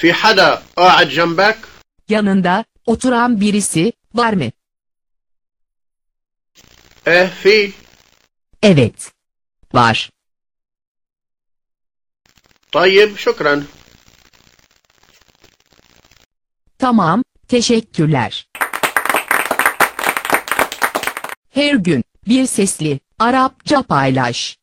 في حدا قاعد جنبك Yanında oturan birisi var mı? ايه في Evet. Var. طيب شكرا Tamam, teşekkürler. Her gün bir sesli Arapça paylaş.